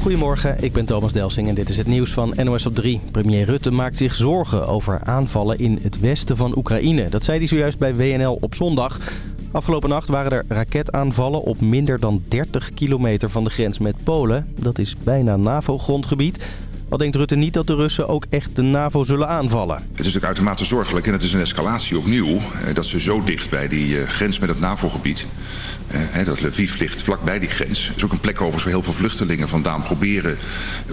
Goedemorgen, ik ben Thomas Delsing en dit is het nieuws van NOS op 3. Premier Rutte maakt zich zorgen over aanvallen in het westen van Oekraïne. Dat zei hij zojuist bij WNL op zondag. Afgelopen nacht waren er raketaanvallen op minder dan 30 kilometer van de grens met Polen. Dat is bijna NAVO-grondgebied. Al denkt Rutte niet dat de Russen ook echt de NAVO zullen aanvallen. Het is natuurlijk uitermate zorgelijk en het is een escalatie opnieuw... Eh, dat ze zo dicht bij die eh, grens met het NAVO-gebied... Eh, dat Lviv ligt vlakbij die grens. Er is ook een plek overigens waar heel veel vluchtelingen vandaan proberen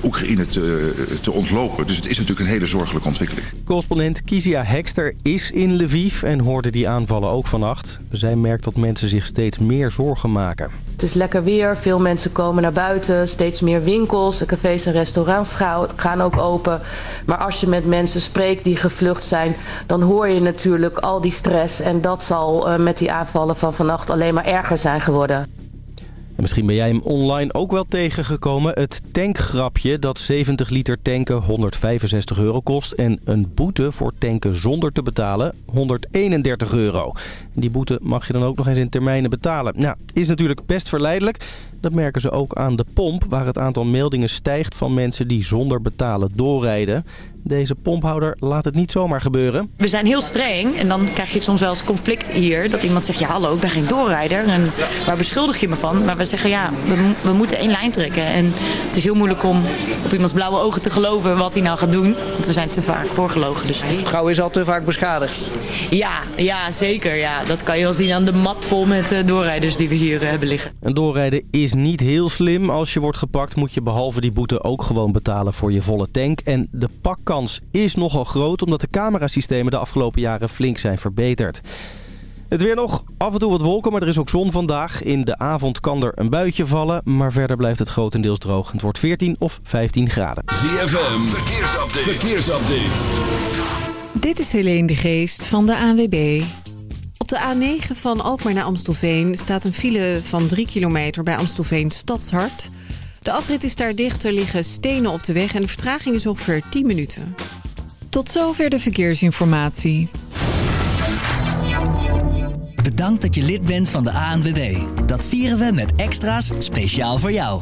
Oekraïne te, te ontlopen. Dus het is natuurlijk een hele zorgelijke ontwikkeling. Correspondent Kizia Hekster is in Lviv en hoorde die aanvallen ook vannacht. Zij merkt dat mensen zich steeds meer zorgen maken. Het is lekker weer, veel mensen komen naar buiten, steeds meer winkels, cafés en restaurants gaan ook open. Maar als je met mensen spreekt die gevlucht zijn, dan hoor je natuurlijk al die stress. En dat zal uh, met die aanvallen van vannacht alleen maar erger zijn geworden. En misschien ben jij hem online ook wel tegengekomen. Het tankgrapje dat 70 liter tanken 165 euro kost... en een boete voor tanken zonder te betalen 131 euro. Die boete mag je dan ook nog eens in termijnen betalen. Nou, is natuurlijk best verleidelijk. Dat merken ze ook aan de pomp, waar het aantal meldingen stijgt van mensen die zonder betalen doorrijden. Deze pomphouder laat het niet zomaar gebeuren. We zijn heel streng en dan krijg je soms wel eens conflict hier. Dat iemand zegt, ja hallo, ik ben geen doorrijder. En waar beschuldig je me van? Maar we zeggen, ja, we, we moeten één lijn trekken. En het is heel moeilijk om op iemands blauwe ogen te geloven wat hij nou gaat doen. Want we zijn te vaak voorgelogen. Dus... Vertrouwen is al te vaak beschadigd. Ja, ja, zeker. Ja. Dat kan je wel zien aan de map vol met uh, doorrijders die we hier uh, hebben liggen. En doorrijden is niet heel slim. Als je wordt gepakt moet je behalve die boete ook gewoon betalen voor je volle tank. En de pakkans is nogal groot omdat de camerasystemen de afgelopen jaren flink zijn verbeterd. Het weer nog. Af en toe wat wolken, maar er is ook zon vandaag. In de avond kan er een buitje vallen, maar verder blijft het grotendeels droog. Het wordt 14 of 15 graden. ZFM, verkeersupdate. verkeersupdate. Dit is Helene de Geest van de ANWB. Op de A9 van Alkmaar naar Amstelveen staat een file van 3 kilometer bij Amstelveen Stadshart. De afrit is daar dicht, er liggen stenen op de weg en de vertraging is ongeveer 10 minuten. Tot zover de verkeersinformatie. Bedankt dat je lid bent van de ANWB. Dat vieren we met extra's speciaal voor jou.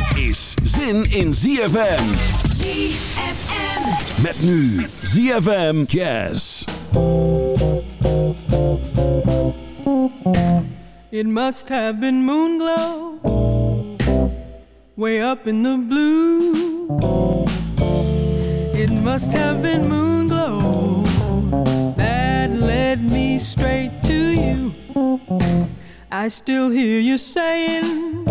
is zin in ZFM. ZFM. Met nu ZFM Jazz. It must have been moon glow Way up in the blue It must have been moon glow That led me straight to you I still hear you saying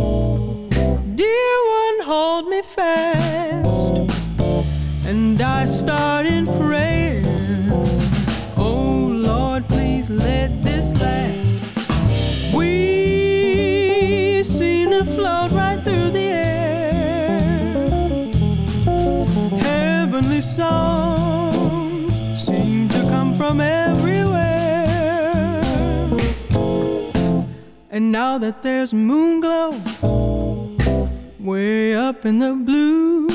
Dear one, hold me fast. And I started praying, Oh Lord, please let this last. We seem to float right through the air. Heavenly songs seem to come from everywhere. And now that there's moon glow way up in the blue.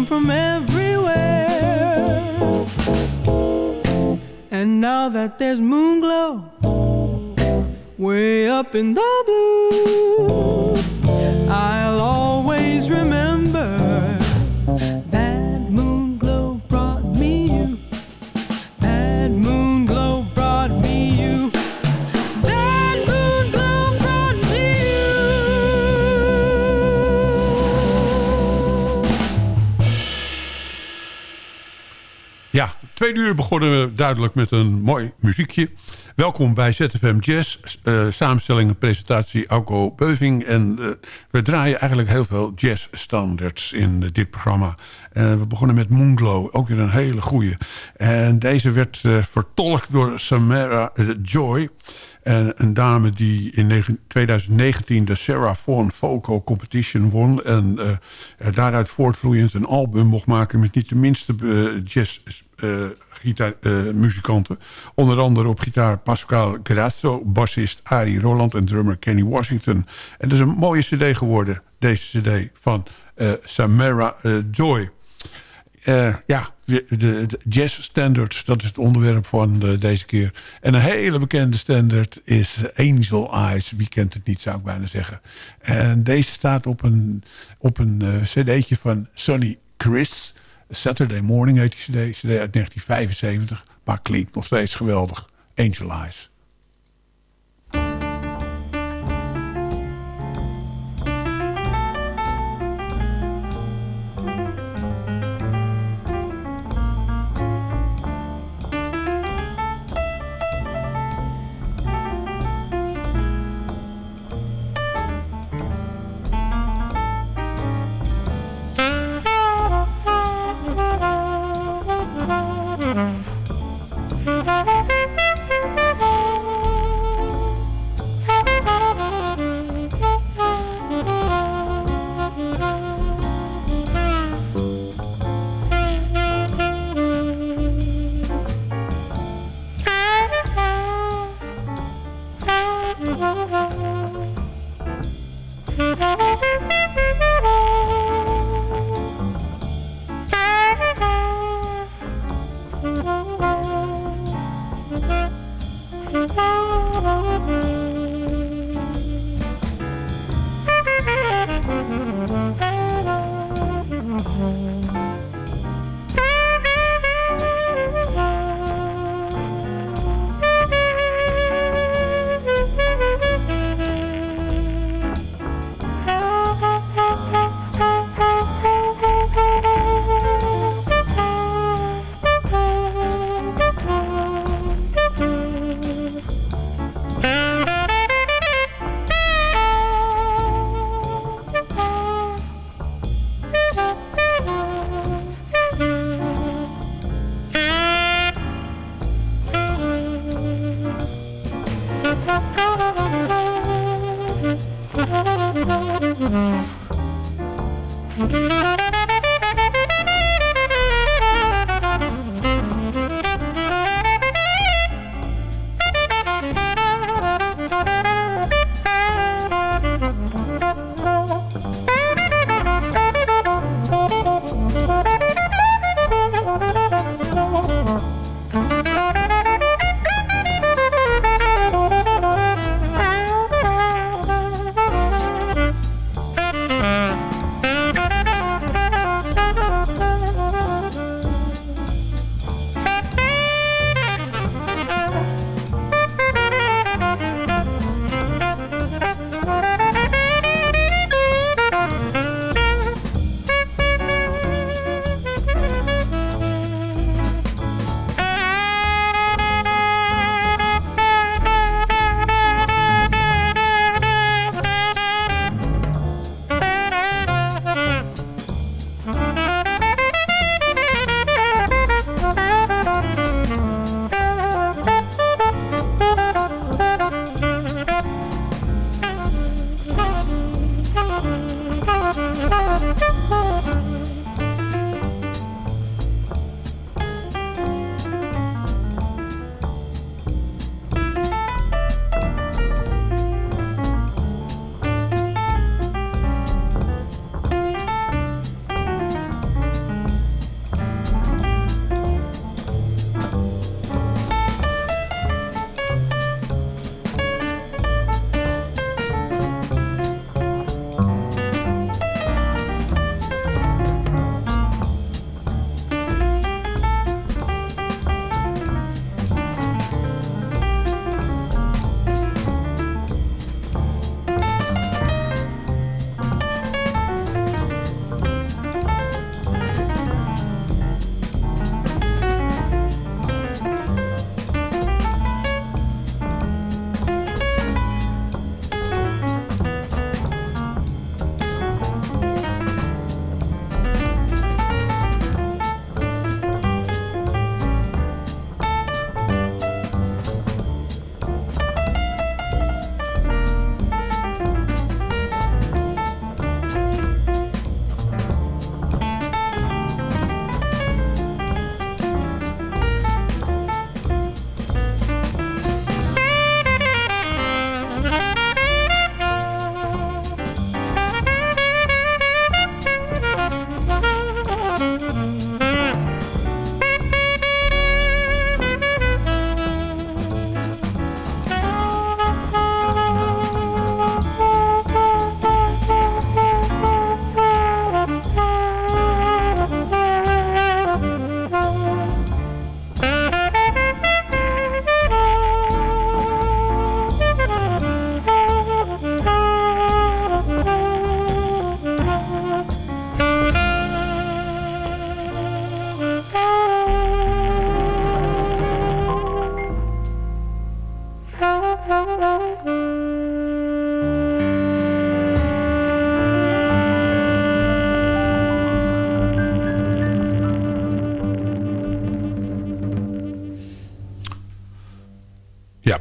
Come from everywhere. And now that there's moon glow way up in the blue, Twee uur begonnen we duidelijk met een mooi muziekje. Welkom bij ZFM Jazz. eh, samenstelling en presentatie Auko Beuving. En eh, we draaien eigenlijk heel veel jazzstandards in eh, dit programma. We begonnen met Moonglow, ook weer een hele goeie. En deze werd vertolkt door Samara Joy. En een dame die in negen- 2019 de Sarah Vaughan Vocal Competition won. En eh, eh, daaruit voortvloeiend een album mocht maken... met niet de minste jazz eh, gitaar, eh, muzikanten. Onder andere op gitaar Pascal Grazzo, bassist Ari Roland en drummer Kenny Washington. En dat is een mooie cd geworden, deze cd van Samara Joy. Eh, ja, de, jazz standards, dat is het onderwerp van eh, deze keer. En een hele bekende standard is Angel Eyes. Wie kent het niet, zou ik bijna zeggen. En deze staat op een, op een eh, cd'tje van Sonny Chris. Saturday Morning heet die cd. cd uit 1975, maar klinkt nog steeds geweldig. Angel Eyes.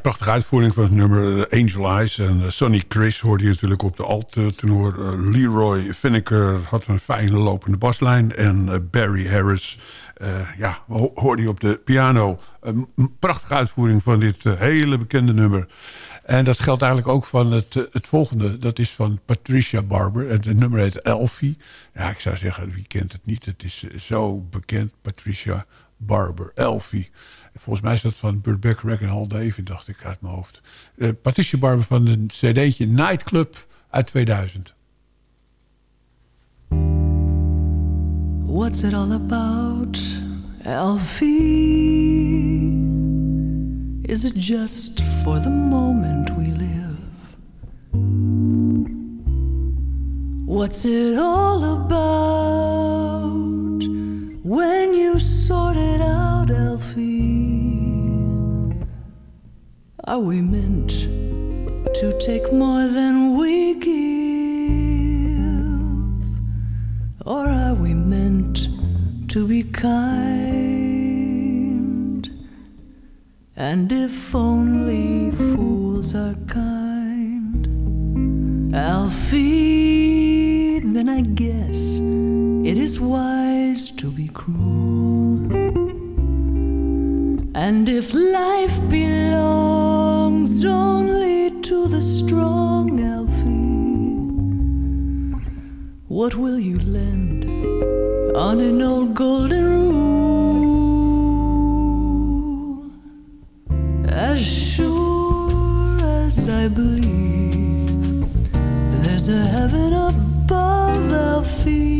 Prachtige uitvoering van het nummer eh, Angel Eyes. En uh, Sonny Chris hoorde je natuurlijk op de alt-tenor. Uh, Leroy Finneker had een fijne lopende baslijn. En Barry Harris ja, ho hoorde je op de piano. Een prachtige uitvoering van dit hele bekende nummer. En dat geldt eigenlijk ook van het, het volgende. Dat is van Patricia Barber. En het nummer heet Elfie. Ja, ik zou zeggen, wie kent het niet? Het is zo bekend, Patricia Barber, Elfie. Volgens mij is dat van Burt Becker en Hal David, dacht ik uit mijn hoofd. Uh, Patricia Barber van een cd'tje Nightclub uit 2000. What's it all about, Elfie? Is it just for the moment we live? What's it all about when you sort it out, Elfie? Are we meant to take more than we give? Or are we meant to be kind? And if only fools are kind, Alfie, then I guess it is wise to be cruel. And if life belongs only to the strong, Alfie, what will you lend on an old golden rule? As sure as I believe there's a heaven above, above our feet.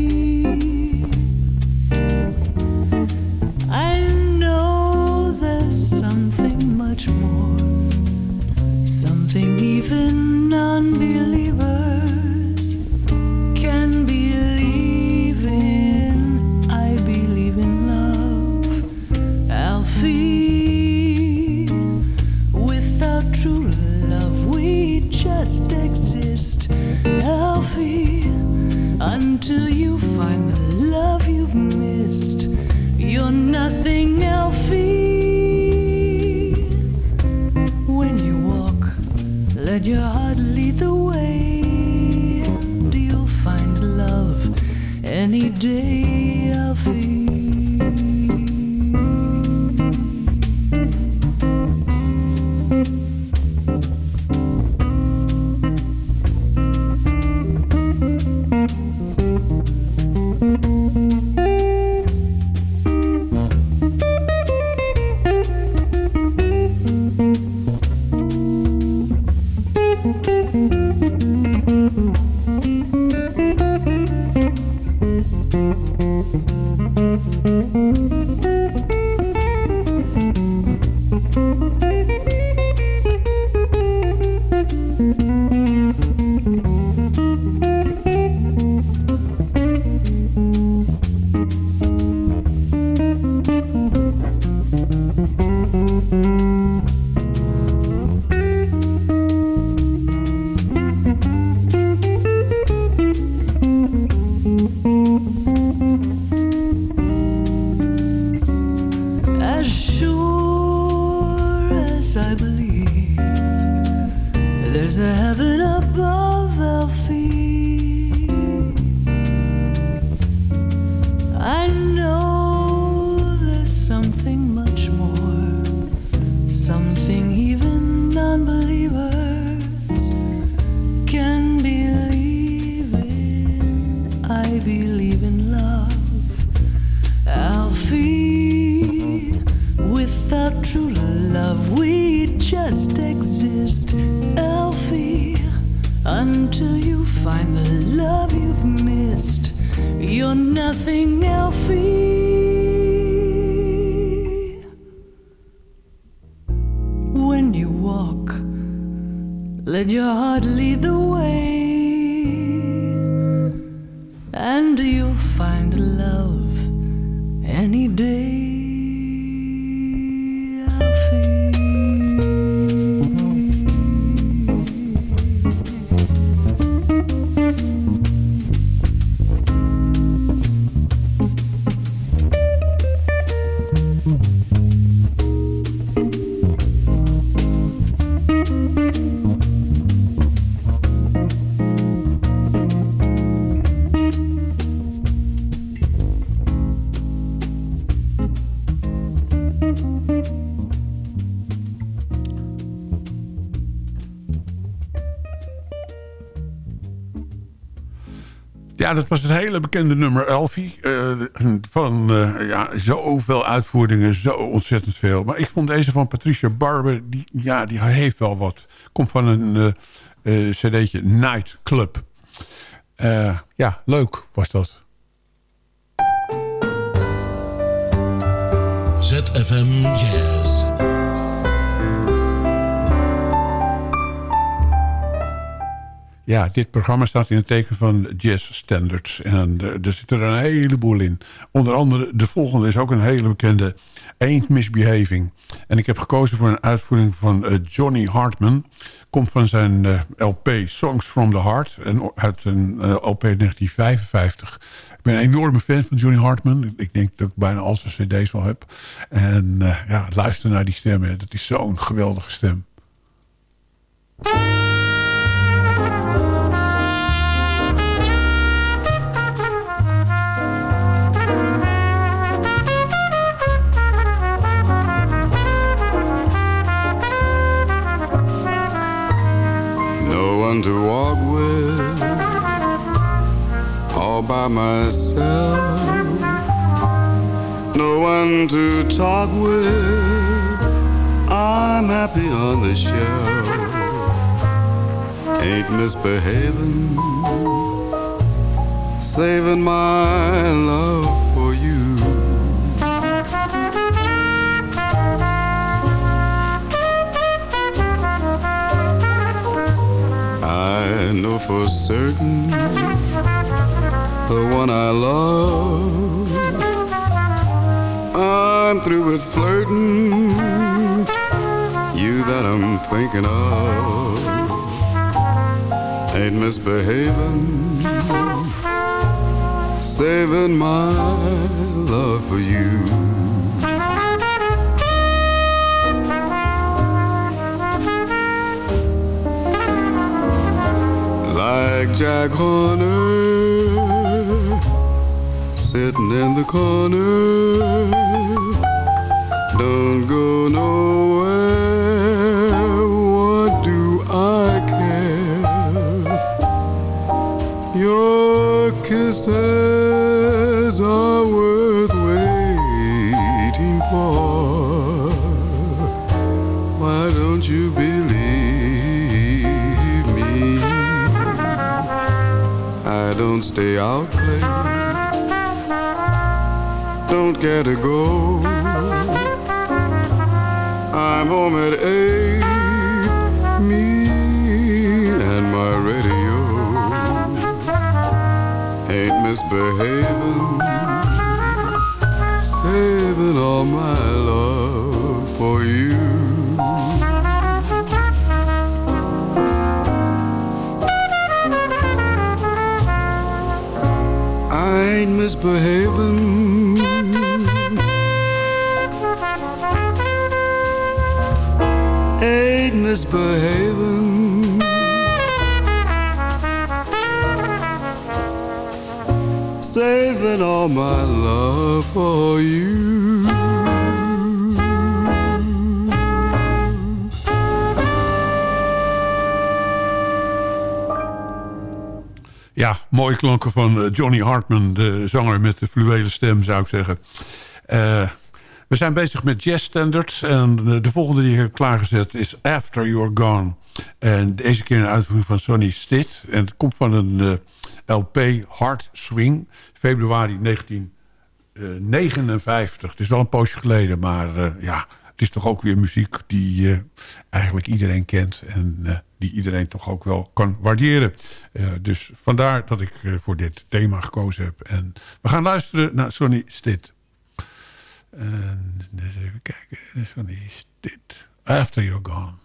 river. Bekende nummer Elfie. Uh, van uh, ja, zoveel uitvoeringen, zo ontzettend veel. Maar ik vond deze van Patricia Barber, die, ja, die heeft wel wat. Komt van een uh, cd'tje Night Club. ja, leuk was dat. ZFM Jazz. Ja, dit programma staat in het teken van jazz standards. En uh, er zitten er een heleboel in. Onder andere, de volgende is ook een hele bekende Ain't Misbehaving. En ik heb gekozen voor een uitvoering van uh, Johnny Hartman. Komt van zijn uh, LP Songs from the Heart. En uit een LP 1955. Ik ben een enorme fan van Johnny Hartman. Ik denk dat ik bijna al zijn cd's wel heb. En ja, luister naar die stem. Dat is zo'n geweldige stem. One to walk with all by myself. No one to talk with. I'm happy on the shelf. Ain't misbehaving, saving my love I know for certain the one I love. I'm through with flirting, you that I'm thinking of. Ain't misbehaving, saving my love for you. Like Jack Horner sitting in the corner. Don't go nowhere. To go. I'm home at eight. Me and my radio ain't misbehaving. Saving all my love for you. ain't misbehaving. Misbehaving. Saving all my love for you. Ja, mooie klanken van eh, Johnny Hartman, de zanger met de fluwele stem, zou ik zeggen. Uh, we zijn bezig met jazz standards en eh, de volgende die ik heb klaargezet is After You're Gone. En deze keer een uitvoering van Sonny Stitt. En het komt van een uh, LP Hard Swing, februari 1959. Het is wel een poosje geleden, maar ja, het is toch ook weer muziek die eigenlijk iedereen kent. En die iedereen toch ook wel kan waarderen. Dus vandaar dat ik voor dit thema gekozen heb. En we gaan luisteren naar Sonny Stitt. En eens even kijken. Sonny Stitt. After You're Gone.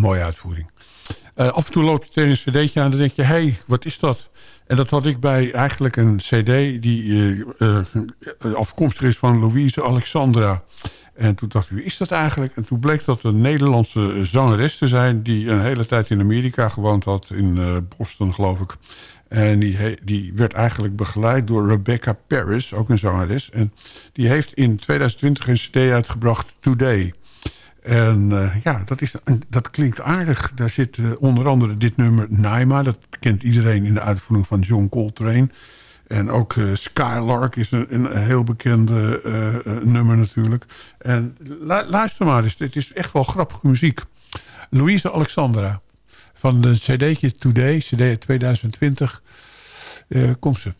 Mooie uitvoering. Eh, af en toe loopt tegen een cd'tje aan en dan denk je... hé, hey, wat is dat? En dat had ik bij eigenlijk een cd die eh, eh, afkomstig is van Louise Alexandra. En toen dacht ik, wie is dat eigenlijk? En toen bleek dat een Nederlandse zangeres te zijn... die een hele tijd in Amerika gewoond had, in Boston geloof ik. En die, die werd eigenlijk begeleid door Rebecca Paris, ook een zangeres. En die heeft in 2020 een cd uitgebracht, Today... En eh, ja, dat, is, dat klinkt aardig. Daar zit eh, onder andere dit nummer Naima. Dat kent iedereen in de uitvoering van John Coltrane. En ook eh, Skylark is een, een heel bekende eh, nummer natuurlijk. En lu- luister maar eens, dit is echt wel grappige muziek. Louise Alexandra van de cd'tje Today, cd 2020, eh, komt ze.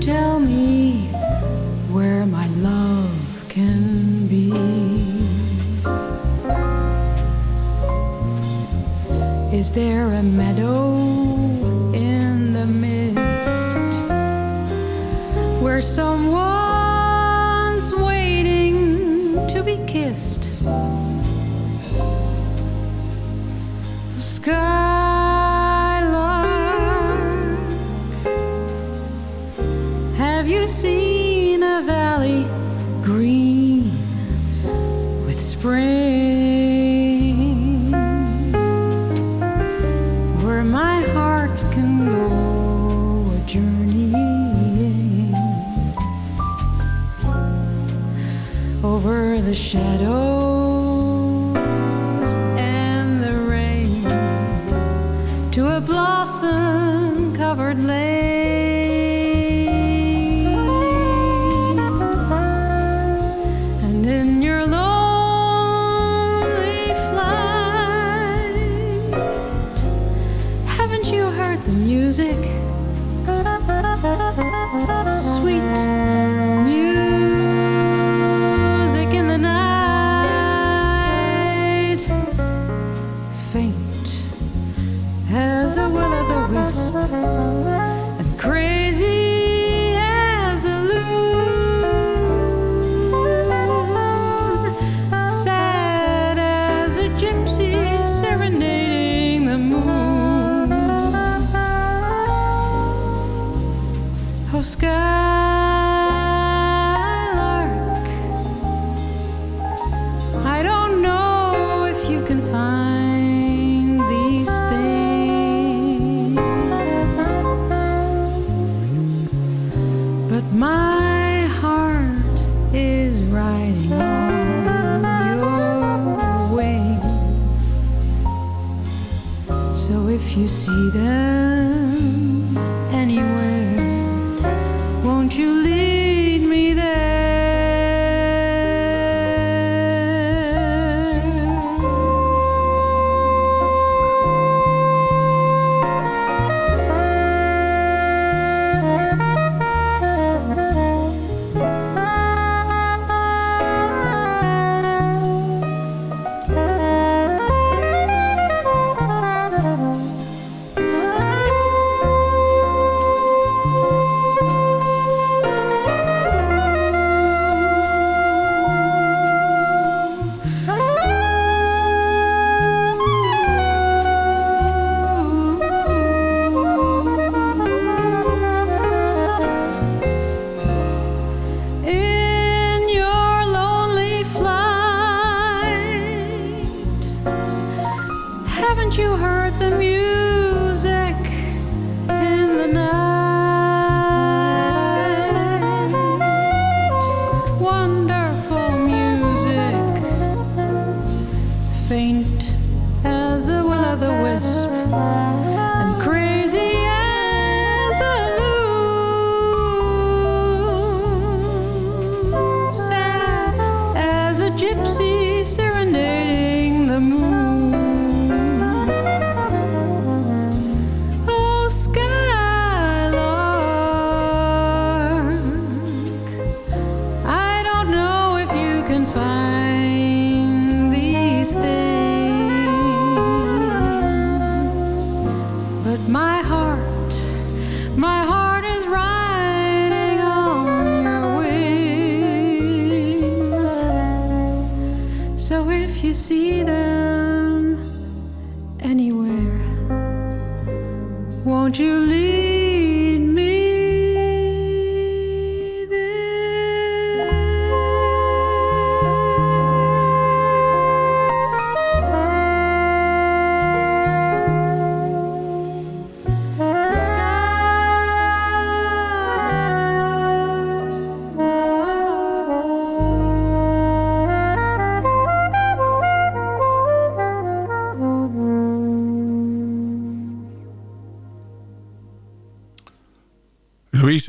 Tell me where my love can be? Is there a meadow in the mist where someone's skylark, I don't know if you can find these things, but my heart is riding on your wings. So if you see them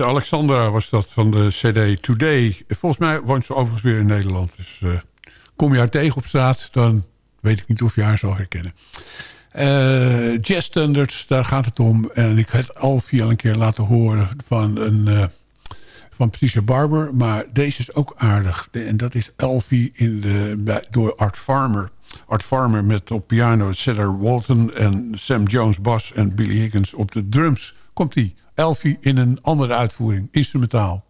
Alexandra was dat van de CD Today. Volgens mij woont ze overigens weer in Nederland. Dus eh, kom je haar tegen op straat, dan weet ik niet of je haar zal herkennen. Eh jazz Standards, daar gaat het om. En ik Alfie al een keer laten horen van, een, eh, van Patricia Barber. Maar deze is ook aardig. En dat is Alfie in de, door Art Farmer. Art Farmer met op piano Cedar Walton en Sam Jones bas en Billy Higgins op de drums. Komt die Elfie in een andere uitvoering, instrumentaal.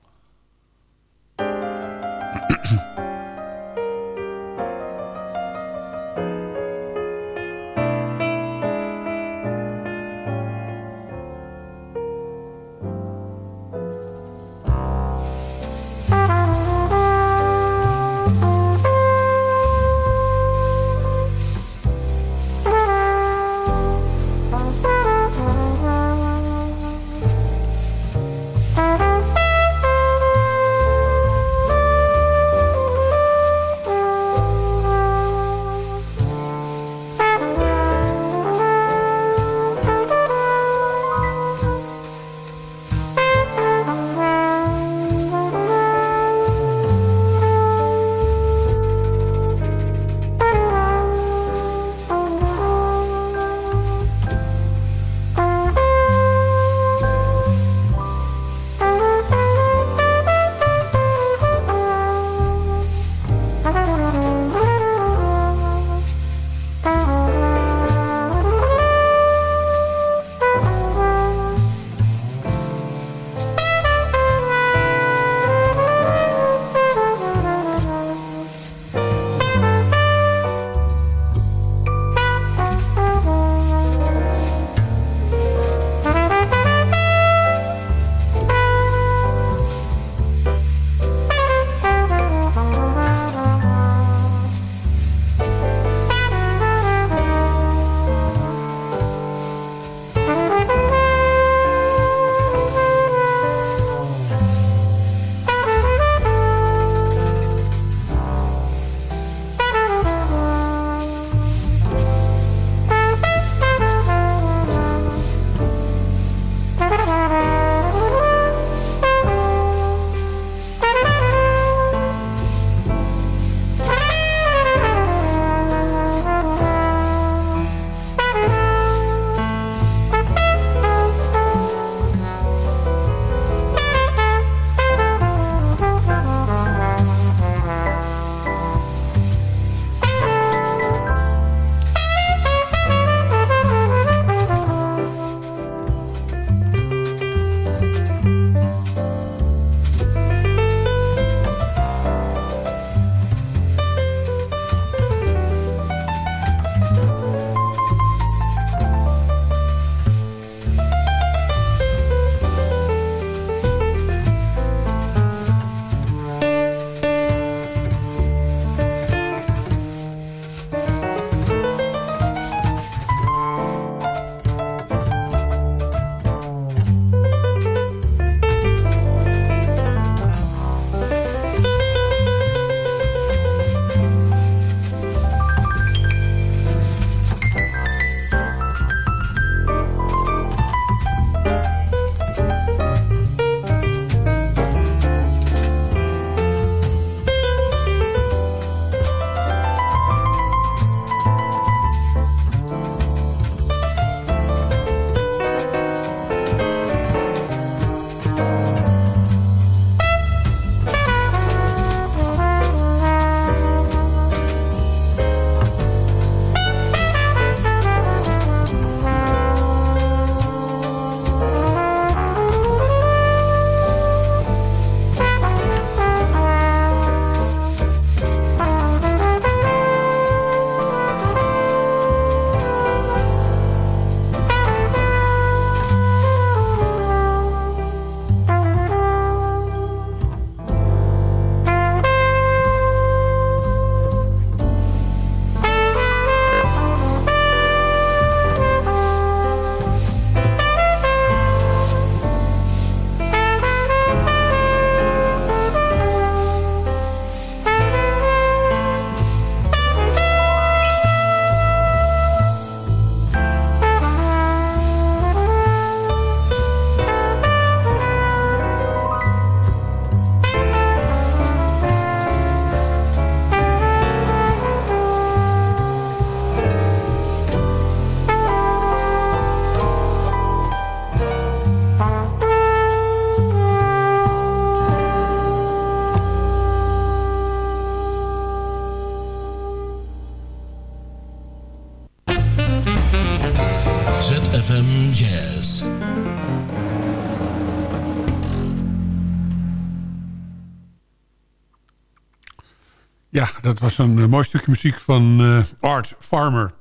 Dat was een eh, mooi stukje muziek van eh, Art Farmer.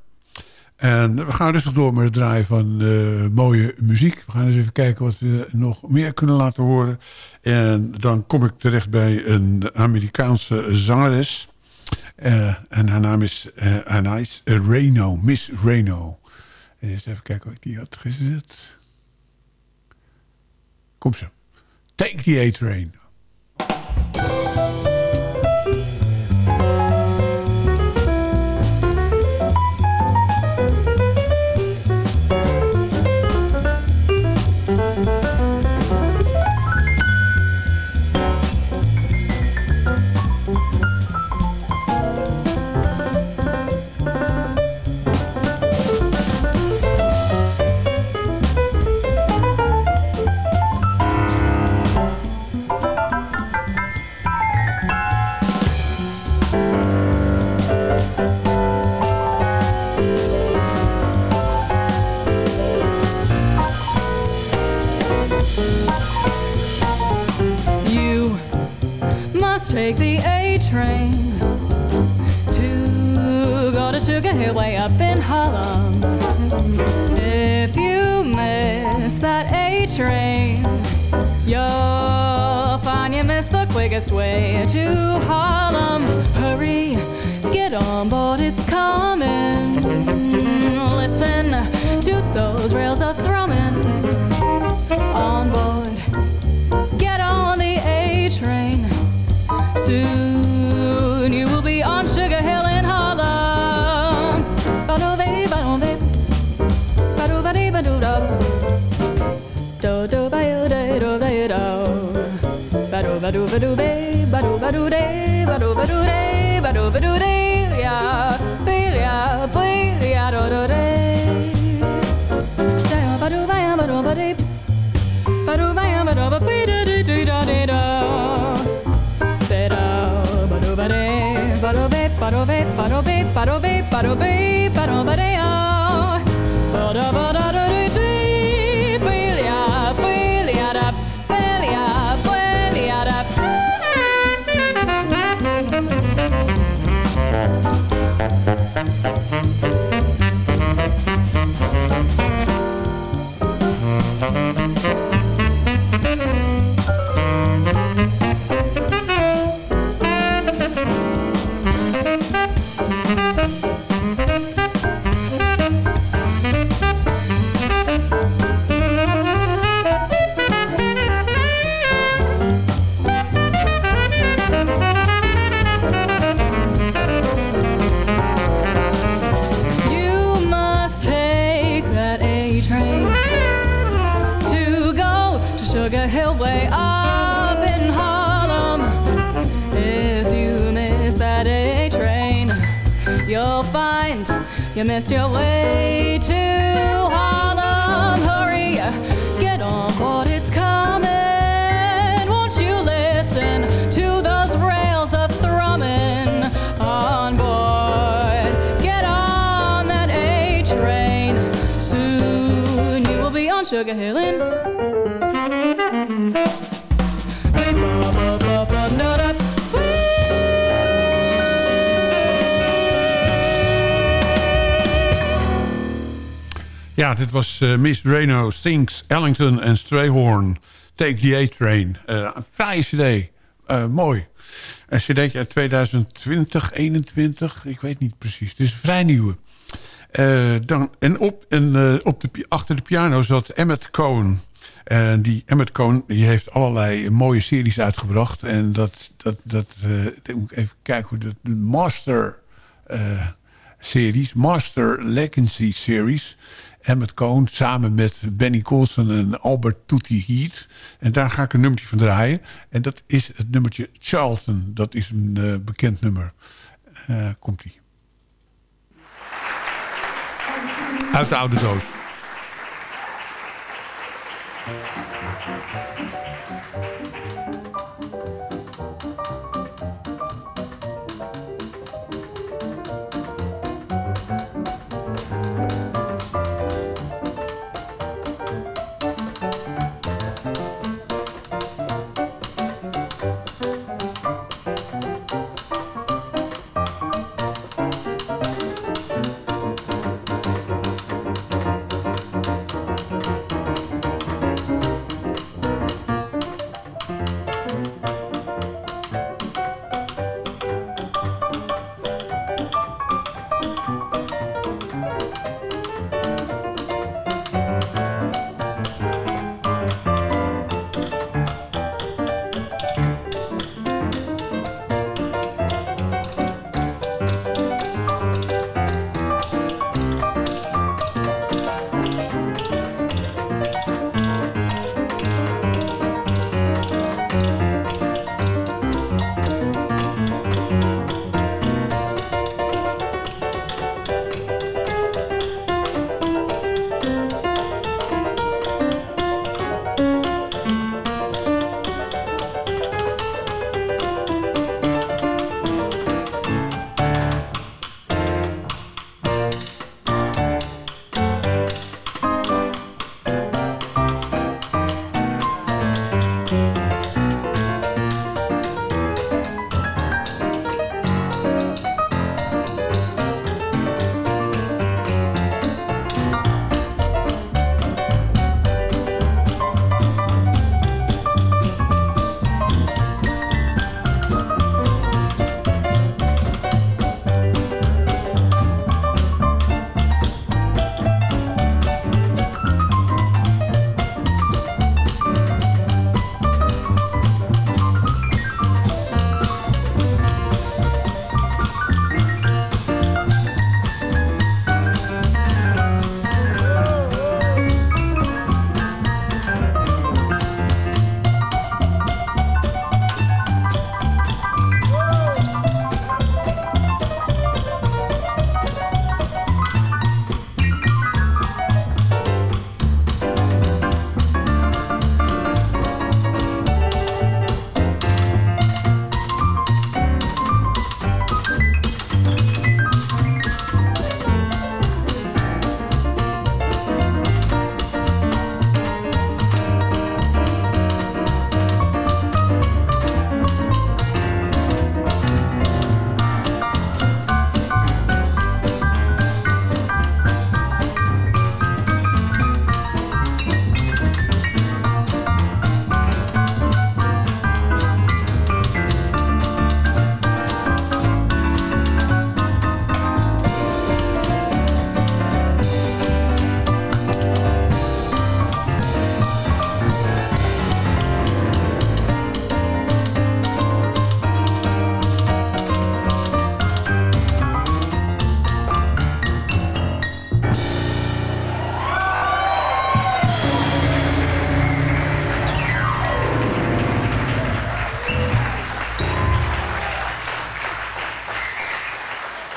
En we gaan rustig door met het draaien van eh, mooie muziek. We gaan eens even kijken wat we nog meer kunnen laten horen. En dan kom ik terecht bij een Amerikaanse zangeres. En haar naam is, is Reno, Miss Reno. Eens even kijken wat ik die had gezet. Kom zo. Take the A-Train. ba do be ba do ba do de ba do ba do de ba do ba do de ya be ya be ya do do de da ya ba do ba ya ba do ba de ba do ba ya ba do ba be da de de da de da be da ba do ba de ba do be ba do be ba do be ba do be ba do be ba do ba de ya dit was eh, Miss Reno, Stinks, Ellington en Strayhorn. Take the A-Train. Fraaie cd. Eh, mooi. Een cd uit 2020, 21. Ik weet niet precies. Het is een vrij nieuwe. Dan, en op, en, op de, achter de piano zat Emmet Cohn. En die Emmet Cohn die heeft allerlei mooie series uitgebracht. En dat, dat, dat eh, ik moet even kijken hoe dat... Master series. Master Legacy series. Emmet Cohn samen met Benny Colson en Albert Tutti Heat. En daar ga ik een nummertje van draaien. En dat is het nummertje Charlton. Dat is een eh, bekend nummer. Eh, Komt-ie. Uit de oude doos.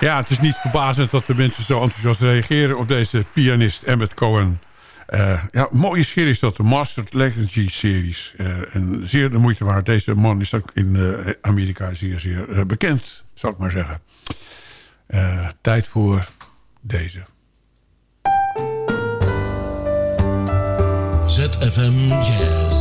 Ja, het is niet verbazend dat de mensen zo enthousiast reageren... op deze pianist Emmett Cohen. Uh, ja, mooie serie is dat, de Mastered Legacy series. Uh, en zeer de moeite waard. Deze man is ook in uh, Amerika zeer, zeer bekend, zou ik maar zeggen. tijd voor deze. ZFM Jazz.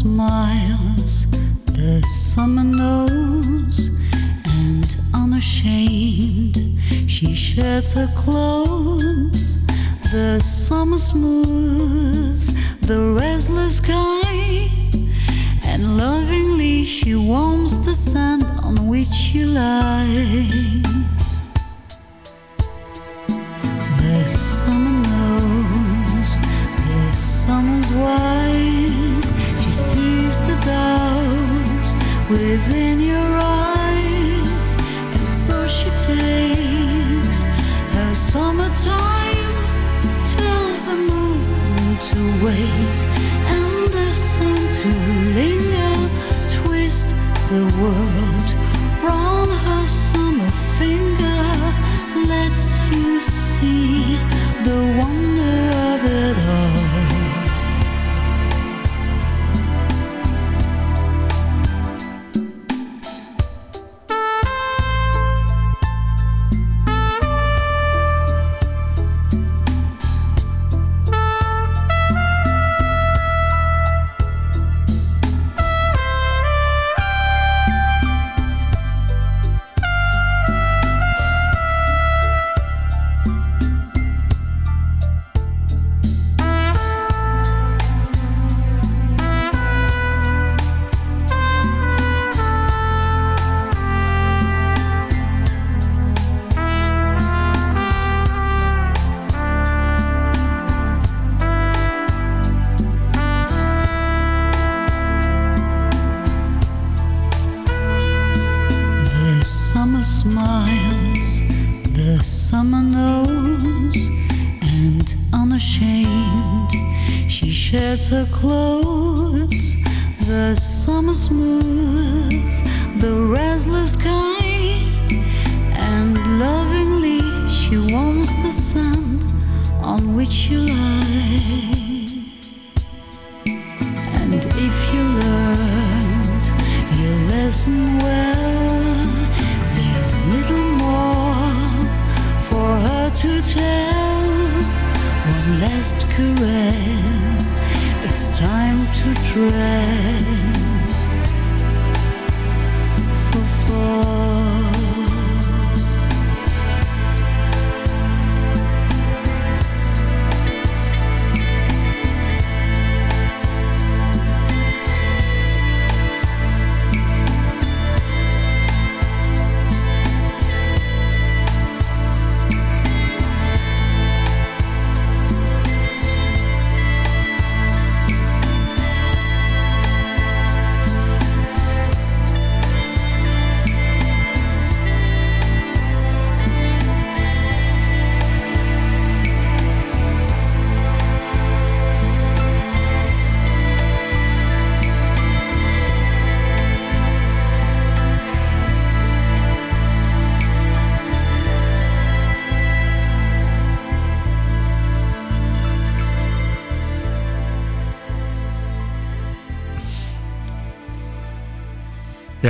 Smiles, the summer knows, and unashamed she sheds her clothes. The summer smooth, the restless sky, and lovingly she warms the sand on which you lie. Within your eyes, and so she takes her summertime, tells the moon to wait and the sun to linger, twist the world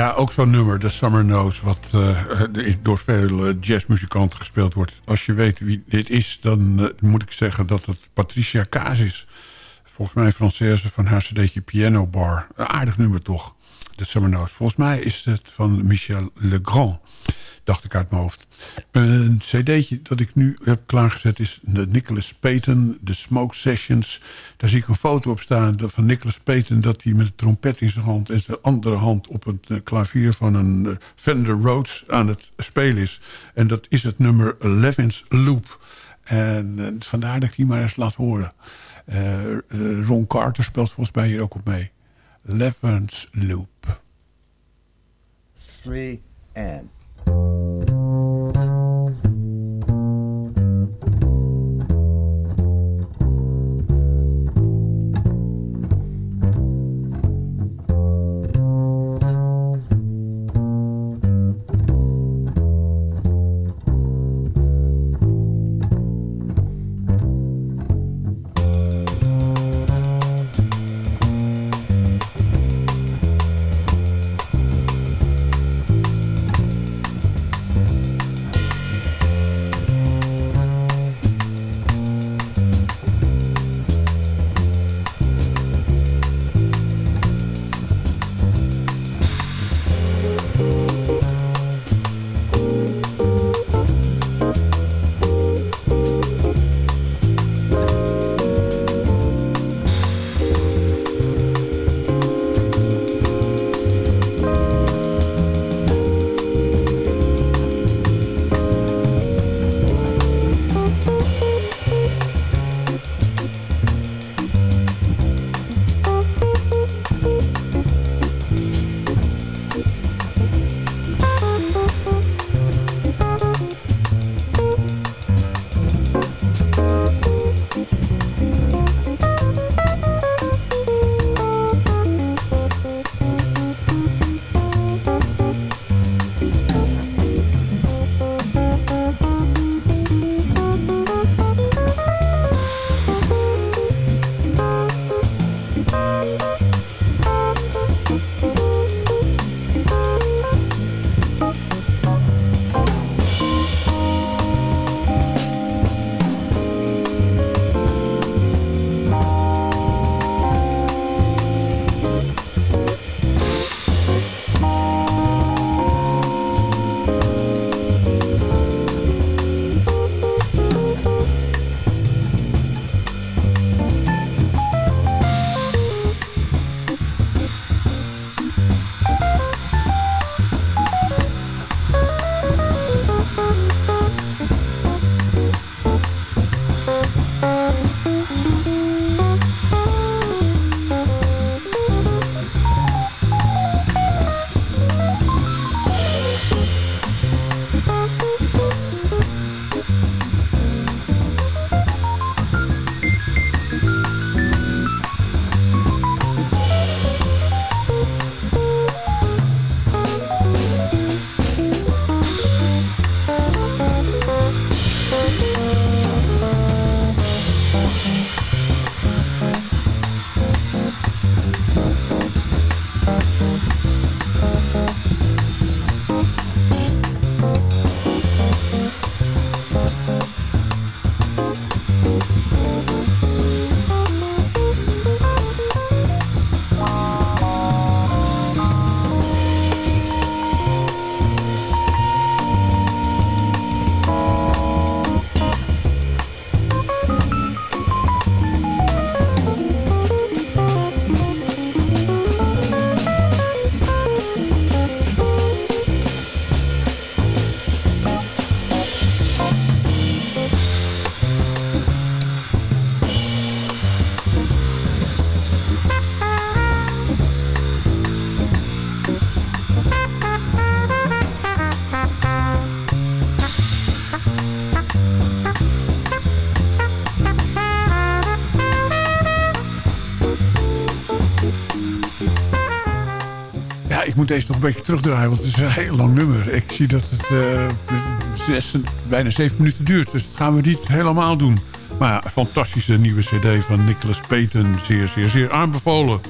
Ja, ook zo'n nummer, The Summer Knows... wat eh, door veel eh, jazzmuzikanten gespeeld wordt. Als je weet wie dit is, dan eh, moet ik zeggen dat het Patricia Kaas is. Volgens mij Française van haar cd'tje Piano Bar. Een aardig nummer toch, The Summer Knows. Volgens mij is het van Michel Legrand. Dacht ik uit mijn hoofd. Een cd'tje dat ik nu heb klaargezet is de Nicholas Payton, de Smoke Sessions. Daar zie ik een foto op staan van Nicholas Payton... dat hij met een trompet in zijn hand en zijn andere hand... op het eh, klavier van een eh, Fender Rhodes aan het spelen is. En dat is het nummer Levin's Loop. En eh, vandaar dat ik die maar eens laat horen. Ron Carter speelt volgens mij hier ook op mee. Levin's Loop. three, and. Thank you. Moet deze nog een beetje terugdraaien, want het is een heel lang nummer. Ik zie dat het eh, zes, bijna zeven minuten duurt, dus dat gaan we niet helemaal doen. Maar ja, fantastische nieuwe cd van Nicholas Payton. Zeer, zeer, zeer aanbevolen.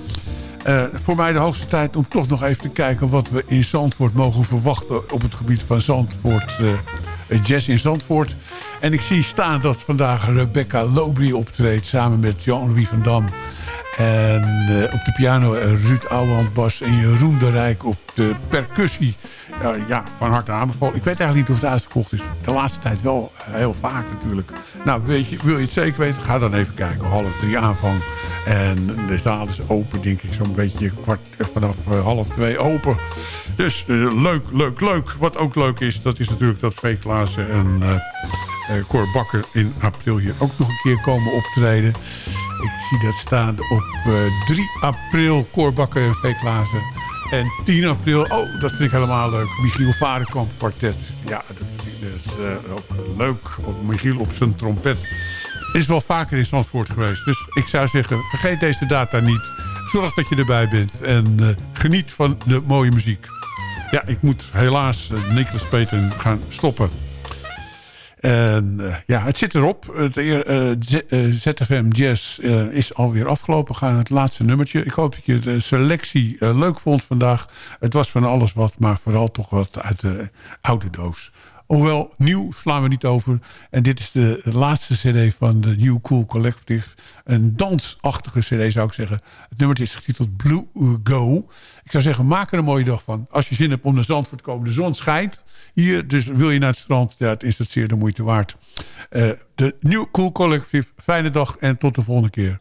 Eh, voor mij de hoogste tijd om toch nog even te kijken... wat we in Zandvoort mogen verwachten op het gebied van Zandvoort... Uh, jazz in Zandvoort. En ik zie staan dat vandaag Rebecca Lobry optreedt... samen met Jean-Louis van Dam. En uh, op de piano Ruud Ouwehand Bas en Jeroen de Rijk op de percussie. Ja, van harte aanbevolen. Ik weet eigenlijk niet of het uitverkocht is. De laatste tijd wel heel vaak natuurlijk. Nou, weet je, wil je het zeker weten? Ga dan even kijken. Half drie aanvang. En de zaal is open, denk ik, zo'n beetje kwart, vanaf half twee open. Dus leuk, leuk, leuk. Wat ook leuk is, dat is natuurlijk dat V. En Cor Bakker in april hier ook nog een keer komen optreden. Ik zie dat staan op uh, 3 april. Koorbakker en V. Klaassen. En 10 april, oh, dat vind ik helemaal leuk. Michiel Varenkamp kwartet. Ja, dat, is eh, ook leuk. Michiel op zijn trompet. Is wel vaker in Zandvoort geweest. Dus ik zou zeggen, vergeet deze data niet. Zorg dat je erbij bent. En eh, geniet van de mooie muziek. Ja, ik moet helaas uh, Nicolas Peten gaan stoppen. En uh, ja, het zit erop. Het uh, ZFM Jazz is alweer afgelopen. Gaan het laatste nummertje. Ik hoop dat je de selectie leuk vond vandaag. Het was van alles wat, maar vooral toch wat uit de oude doos. Hoewel, nieuw slaan we niet over. En dit is de laatste cd van de New Cool Collective. Een dansachtige cd zou ik zeggen. Het nummer is getiteld Blue Go. Ik zou zeggen, maak er een mooie dag van. Als je zin hebt om naar Zandvoort te komen. De zon schijnt hier, dus wil je naar het strand. Ja, het is het zeer de moeite waard. Uh, de New Cool Collective, fijne dag en tot de volgende keer.